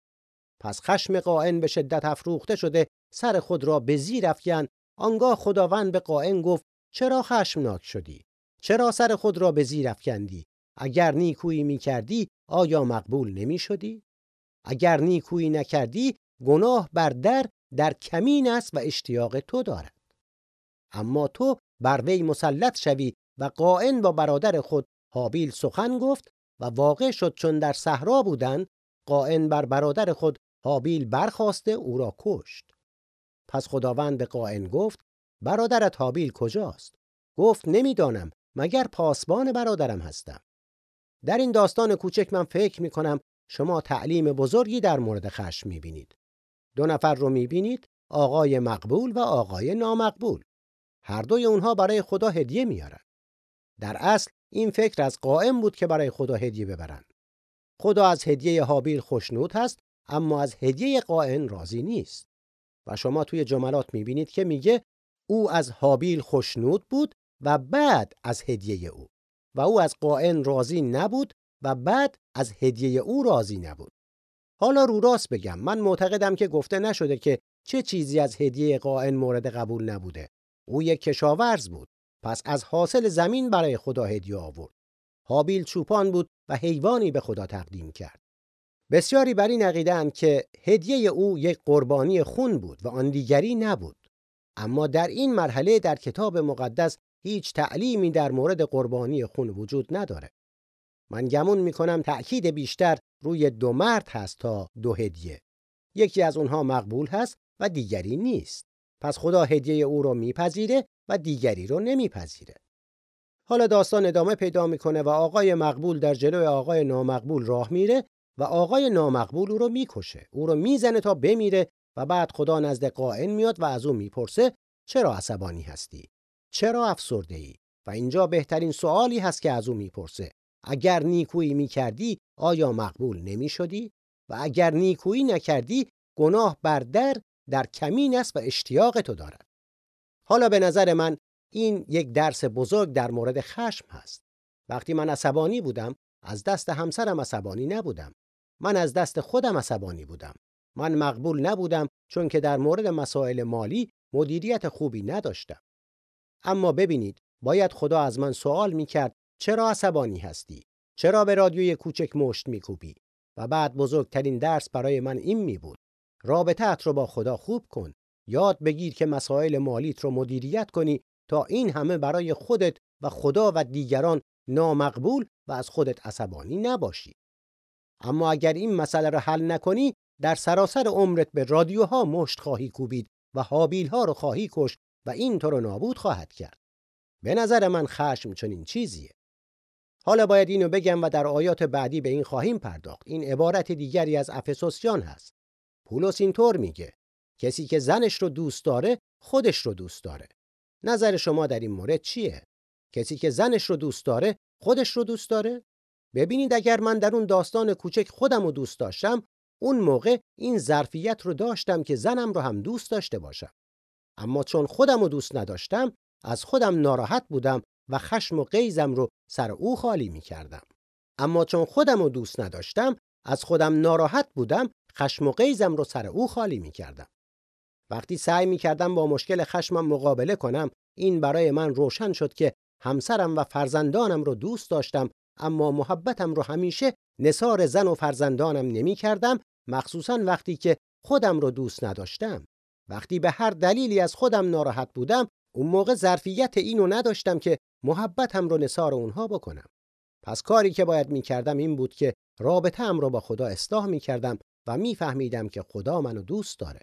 پس خشم قائن به شدت افروخته شده سر خود را به زیر افکن آنگاه خداوند به قائن گفت چرا خشمناک شدی؟ چرا سر خود را به زیر افکندی؟ اگر نیکویی می کردی آیا مقبول نمی شدی؟ اگر نیکویی نکردی گناه بر در در کمین است و اشتیاق تو دارد. اما تو بر وی مسلط شوی و قائن با برادر خود حابیل سخن گفت و واقع شد چون در صحرا بودند قائن بر برادر خود حابیل برخواسته او را کشت پس خداوند به قائن گفت برادرت حابیل کجاست گفت نمی‌دانم مگر پاسبان برادرم هستم در این داستان کوچک من فکر می کنم شما تعلیم بزرگی در مورد خشم می بینید. دو نفر رو می بینید آقای مقبول و آقای نامقبول. هر دوی اونها برای خدا هدیه میارن. در اصل این فکر از قائم بود که برای خدا هدیه ببرن. خدا از هدیه حابیل خوشنود هست اما از هدیه قائن راضی نیست. و شما توی جملات می‌بینید که میگه او از حابیل خوشنود بود و بعد از هدیه او. و او از قائن راضی نبود و بعد از هدیه او راضی نبود. حالا رو راست بگم من معتقدم که گفته نشده که چه چیزی از هدیه قائن مورد قبول نبوده. او یک کشاورز بود. پس از حاصل زمین برای خدا هدیه آورد. حابیل چوپان بود و حیوانی به خدا تقدیم کرد. بسیاری بر این که هدیه او یک قربانی خون بود و آن دیگری نبود. اما در این مرحله در کتاب مقدس هیچ تعلیمی در مورد قربانی خون وجود نداره. من گمون می‌کنم تأکید بیشتر روی دو مرد هست تا دو هدیه. یکی از اونها مقبول هست و دیگری نیست. پس خدا هدیه او رو میپذیره و دیگری رو نمیپذیره. حالا داستان ادامه پیدا می‌کنه و آقای مقبول در جلوی آقای نامقبول راه میره و آقای نامقبول او رو می‌کشه. او رو می‌زنه تا بمیره و بعد خدا نزد قائن میاد و از او می‌پرسه چرا عصبانی هستی؟ چرا افسرده ای؟ و اینجا بهترین سوالی هست که از او می‌پرسه. اگر نیکویی می‌کردی آیا مقبول نمی‌شدی؟ و اگر نیکویی نکردی گناه بر در در کمین است و اشتیاق تو دارد. حالا به نظر من این یک درس بزرگ در مورد خشم هست. وقتی من عصبانی بودم از دست همسرم عصبانی نبودم. من از دست خودم عصبانی بودم. من مقبول نبودم چون که در مورد مسائل مالی مدیریت خوبی نداشتم. اما ببینید باید خدا از من سوال می‌کرد چرا عصبانی هستی؟ چرا به رادیوی کوچک مشت میکوبی؟ و بعد بزرگترین درس برای من این می بود. رابطت رو با خدا خوب کن. یاد بگیر که مسائل مالیت رو مدیریت کنی تا این همه برای خودت و خدا و دیگران نامقبول و از خودت عصبانی نباشی. اما اگر این مسئله رو حل نکنی در سراسر عمرت به رادیوها مشت خواهی کوبید و حابیل ها رو خواهی کش و این تو رو نابود خواهد کرد. به نظر من خشم چنین چیزیه. حالا باید اینو بگم و در آیات بعدی به این خواهیم پرداخت. این عبارت دیگری از افسوسیان هست. پولس اینطور میگه کسی که زنش رو دوست داره خودش رو دوست داره. نظر شما در این مورد چیه؟ کسی که زنش رو دوست داره خودش رو دوست داره؟ ببینید اگر من در اون داستان کوچک خودم رو دوست داشتم اون موقع این ظرفیت رو داشتم که زنم رو هم دوست داشته باشم اما چون خودم رو دوست نداشتم از خودم ناراحت بودم و خشم و غیزم رو سر او خالی می کردم. اما چون خودم رو دوست نداشتم از خودم ناراحت بودم خشم و غیزم رو سر او خالی می کردم. وقتی سعی می کردم با مشکل خشمم مقابله کنم این برای من روشن شد که همسرم و فرزندانم رو دوست داشتم اما محبتم رو همیشه نصار زن و فرزندانم نمی کردم مخصوصا وقتی که خودم رو دوست نداشتم. وقتی به هر دلیلی از خودم ناراحت بودم اون موقع ظرفیت اینو نداشتم که محبتم رو نصار اونها بکنم. پس کاری که باید می‌کردم این بود که رابطه رو با خدا اصلاح می‌کردم و میفهمیدم که خدا منو دوست داره.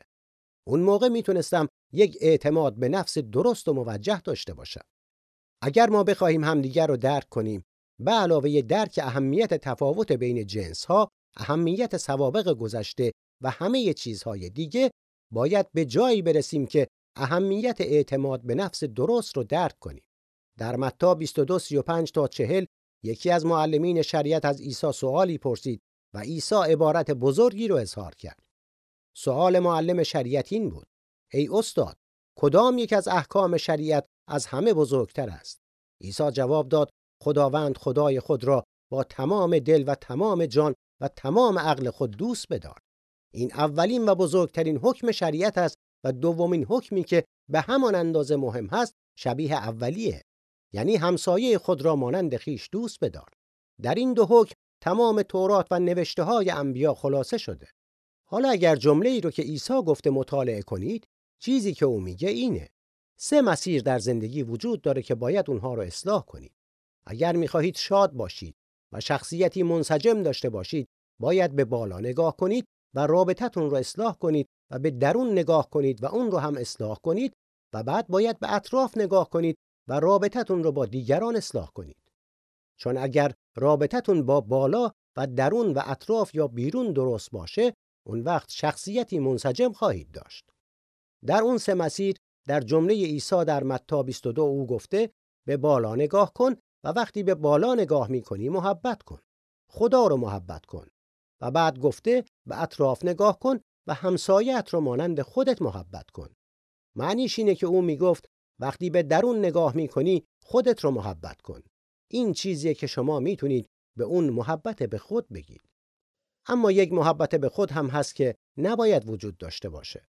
اون موقع می‌تونستم یک اعتماد به نفس درست و موجه داشته باشم. اگر ما بخواهیم همدیگر رو درک کنیم به علاوه درک اهمیت تفاوت بین جنس ها، اهمیت سوابق گذشته و همه چیزهای دیگه باید به جایی برسیم که اهمیت اعتماد به نفس درست رو درک کنیم. در متی 22 تا 40 یکی از معلمین شریعت از عیسی سوالی پرسید و عیسی عبارت بزرگی رو اظهار کرد. سوال معلم شریعت این بود: ای استاد، کدام یک از احکام شریعت از همه بزرگتر است؟ عیسی جواب داد: خداوند خدای خود را با تمام دل و تمام جان و تمام عقل خود دوست بدار. این اولین و بزرگترین حکم شریعت است و دومین حکمی که به همان اندازه مهم هست شبیه اولیه یعنی همسایه خود را مانند خیش دوست بدار در این دو حکم تمام تورات و نوشته های انبیا خلاصه شده حالا اگر جمله ای رو که عیسی گفته مطالعه کنید چیزی که او میگه اینه سه مسیر در زندگی وجود داره که باید اونها رو اصلاح کنید اگر می‌خواهید شاد باشید و شخصیتی منسجم داشته باشید باید به بالا نگاه کنید و رابطتون رو اصلاح کنید و به درون نگاه کنید و اون رو هم اصلاح کنید و بعد باید به اطراف نگاه کنید و رابطتون رو با دیگران اصلاح کنید. چون اگر رابطتون با بالا و درون و اطراف یا بیرون درست باشه اون وقت شخصیتی منسجم خواهید داشت. در اون سه مسیر در جمله عیسی در متی 22 او گفته به بالا نگاه کن و وقتی به بالا نگاه می‌کنی محبت کن. خدا رو محبت کن. و بعد گفته به اطراف نگاه کن و همسایت رو مانند خودت محبت کن. معنیش اینه که او می‌گفت وقتی به درون نگاه می‌کنی خودت رو محبت کن. این چیزیه که شما می‌تونید به اون محبت به خود بگید. اما یک محبت به خود هم هست که نباید وجود داشته باشه.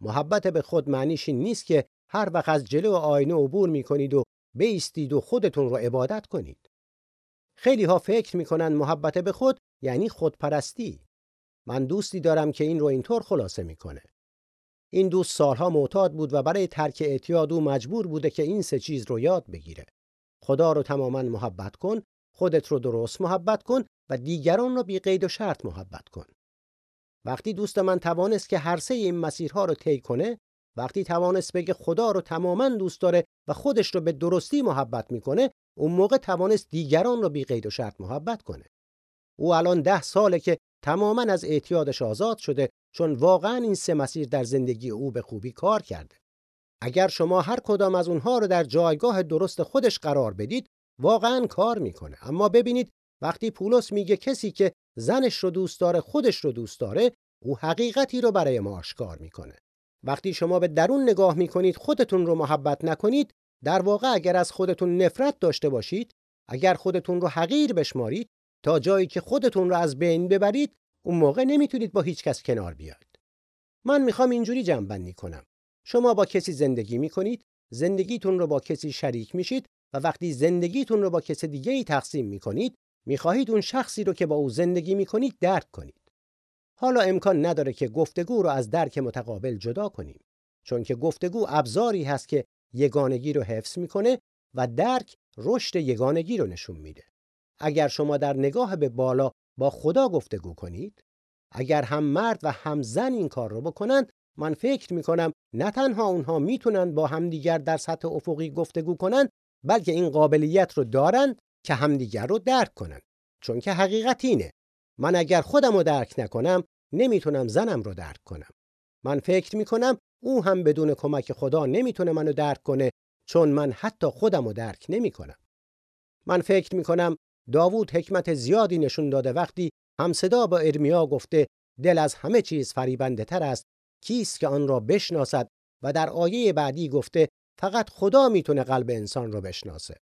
محبت به خود معنیش این نیست که هر وقت از جلو آینه عبور می‌کنید و بیستید و خودتون رو عبادت کنید. خیلی ها فکر می‌کنن محبت به خود یعنی خودپرستی. من دوستی دارم که این رو اینطور خلاصه می‌کنه. این دوست سالها معتاد بود و برای ترک اعتیاد او مجبور بوده که این سه چیز رو یاد بگیره. خدا رو تماما محبت کن، خودت رو درست محبت کن و دیگران رو بی قید و شرط محبت کن. وقتی دوست من توانست که هر سه این مسیرها رو طی کنه، وقتی توانست بگه خدا رو تماما دوست داره و خودش رو به درستی محبت می‌کنه، اون موقع توانست دیگران رو بی قید و شرط محبت کنه. او الان ده ساله که تماما از اعتیادش آزاد شده چون واقعا این سه مسیر در زندگی او به خوبی کار کرده. اگر شما هر کدام از اونها رو در جایگاه درست خودش قرار بدید واقعا کار می‌کنه. اما ببینید وقتی پولس میگه کسی که زنش رو دوست داره خودش رو دوست داره او حقیقتی رو برای ما آشکار می‌کنه. وقتی شما به درون نگاه می‌کنید خودتون رو محبت نکنید در واقع اگر از خودتون نفرت داشته باشید اگر خودتون رو حقیر بشمارید تا جایی که خودتون رو از بین ببرید اون موقع نمی‌تونید با هیچ کس کنار بیاید. من می‌خوام اینجوری جنبندی کنم. شما با کسی زندگی می‌کنید زندگیتون رو با کسی شریک میشید و وقتی زندگیتون رو با کسی دیگه ای تقسیم می‌کنید می‌خواهید اون شخصی رو که با او زندگی می‌کنید درک کنید. حالا امکان نداره که گفتگو رو از درک متقابل جدا کنیم چون که گفتگو ابزاری هست که یگانگی رو حفظ می‌کنه و درک رشد یگانگی رو نشون میده. اگر شما در نگاه به بالا با خدا گفتگو کنید اگر هم مرد و هم زن این کار رو بکنن من فکر می‌کنم نه تنها اونها می‌تونن با همدیگر در سطح افقی گفتگو کنن بلکه این قابلیت رو دارن که همدیگر رو درک کنن. چون که حقیقت اینه. من اگر خودم رو درک نکنم نمی‌تونم زنم رو درک کنم. من فکر می‌کنم او هم بدون کمک خدا نمی‌تونه منو درک کنه چون من حتی خودم رو درک نمی‌کنم. من فکر می‌کنم داوود حکمت زیادی نشون داده وقتی همصدا با ارمیا گفته دل از همه چیز فریبنده تر است کیست که آن را بشناسد؟ و در آیه بعدی گفته فقط خدا می‌تونه قلب انسان رو بشناسه.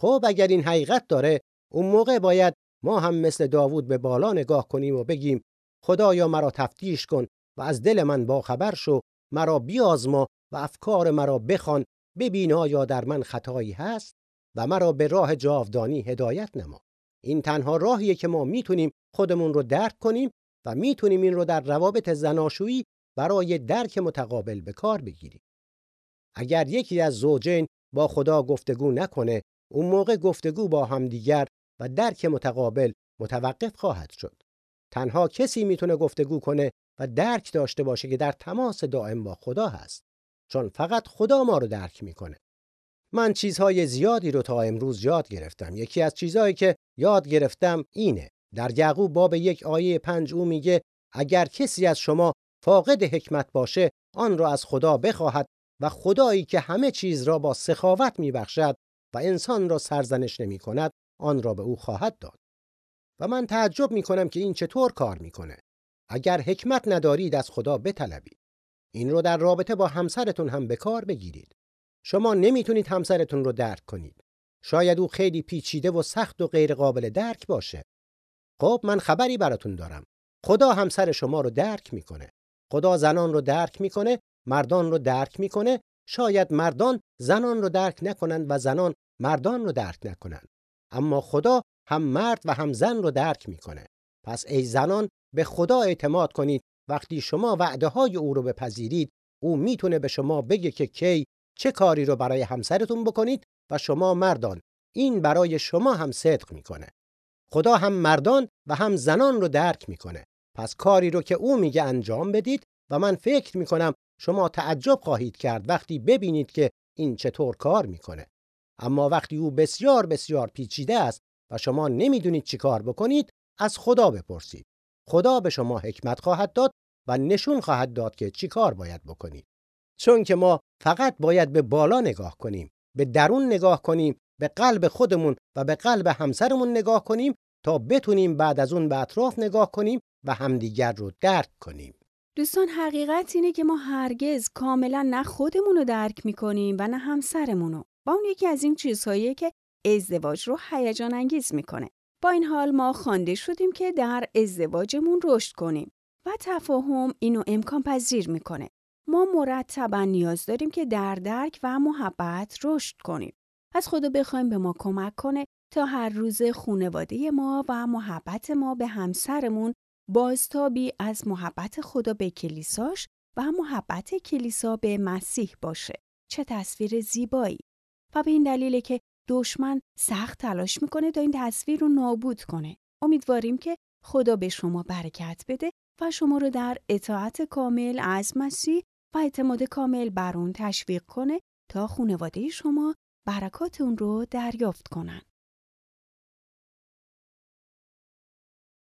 خب اگر این حقیقت داره اون موقع باید ما هم مثل داوود به بالا نگاه کنیم و بگیم خدایا مرا تفتیش کن و از دل من باخبر شو مرا بیازما و افکار مرا بخوان ببین آیا در من خطایی هست و مرا به راه جاودانی هدایت نما. این تنها راهیه که ما می‌تونیم خودمون رو درک کنیم و می‌تونیم این رو در روابط زناشویی برای درک متقابل به کار بگیریم. اگر یکی از زوجین با خدا گفتگو نکنه اون موقع گفتگو با همدیگر و درک متقابل متوقف خواهد شد. تنها کسی می‌تونه گفتگو کنه و درک داشته باشه که در تماس دائم با خدا هست چون فقط خدا ما رو درک می‌کنه. من چیزهای زیادی رو تا امروز یاد گرفتم. یکی از چیزهایی که یاد گرفتم اینه. در یعقوب باب یک آیه پنج او میگه اگر کسی از شما فاقد حکمت باشه آن را از خدا بخواهد و خدایی که همه چیز را با سخاوت میبخشد و انسان را سرزنش نمی کند آن را به او خواهد داد. و من تعجب می کنم که این چطور کار می‌کنه. اگر حکمت ندارید از خدا بطلبید. این رو در رابطه با همسرتون هم به کار بگیرید. شما نمی‌تونید همسرتون رو درک کنید. شاید او خیلی پیچیده و سخت و غیر قابل درک باشه. خب من خبری براتون دارم. خدا همسر شما رو درک می‌کنه. خدا زنان رو درک می‌کنه مردان رو درک می‌کنه شاید مردان زنان رو درک نکنند و زنان مردان رو درک نکنند. اما خدا هم مرد و هم زن رو درک می‌کنه. پس ای زنان به خدا اعتماد کنید. وقتی شما وعده های او رو بپذیرید او می‌تونه به شما بگه که کی چه کاری رو برای همسرتون بکنید و شما مردان. این برای شما هم صدق می‌کنه. خدا هم مردان و هم زنان رو درک می‌کنه. پس کاری رو که او میگه انجام بدید و من فکر می‌کنم شما تعجب خواهید کرد وقتی ببینید که این چطور کار می‌کنه. اما وقتی او بسیار بسیار پیچیده است و شما نمی‌دونید چی کار بکنید از خدا بپرسید. خدا به شما حکمت خواهد داد و نشون خواهد داد که چی کار باید بکنید چون که ما فقط باید به بالا نگاه کنیم به درون نگاه کنیم به قلب خودمون و به قلب همسرمون نگاه کنیم تا بتونیم بعد از اون به اطراف نگاه کنیم و همدیگر رو درک کنیم. دوستان حقیقت اینه که ما هرگز کاملا نه خودمون رو درک می‌کنیم و نه همسرمون رو و اون یکی از این چیزهایی که ازدواج رو هیجان انگیز می‌کنه. با این حال ما خوانده شدیم که در ازدواجمون رشد کنیم و تفاهم اینو امکان پذیر می‌کنه. ما مرتبا نیاز داریم که در درک و محبت رشد کنیم. از خدا بخوایم به ما کمک کنه تا هر روز خونواده ما و محبت ما به همسرمون بازتابی از محبت خدا به کلیساش و محبت کلیسا به مسیح باشه. چه تصویر زیبایی. و به این دلیله که دشمن سخت تلاش می‌کنه تا این تصویر رو نابود کنه. امیدواریم که خدا به شما برکت بده و شما رو در اطاعت کامل از مسیح و اعتماد کامل بر اون تشویق کنه تا خانواده شما برکات اون رو دریافت کنن.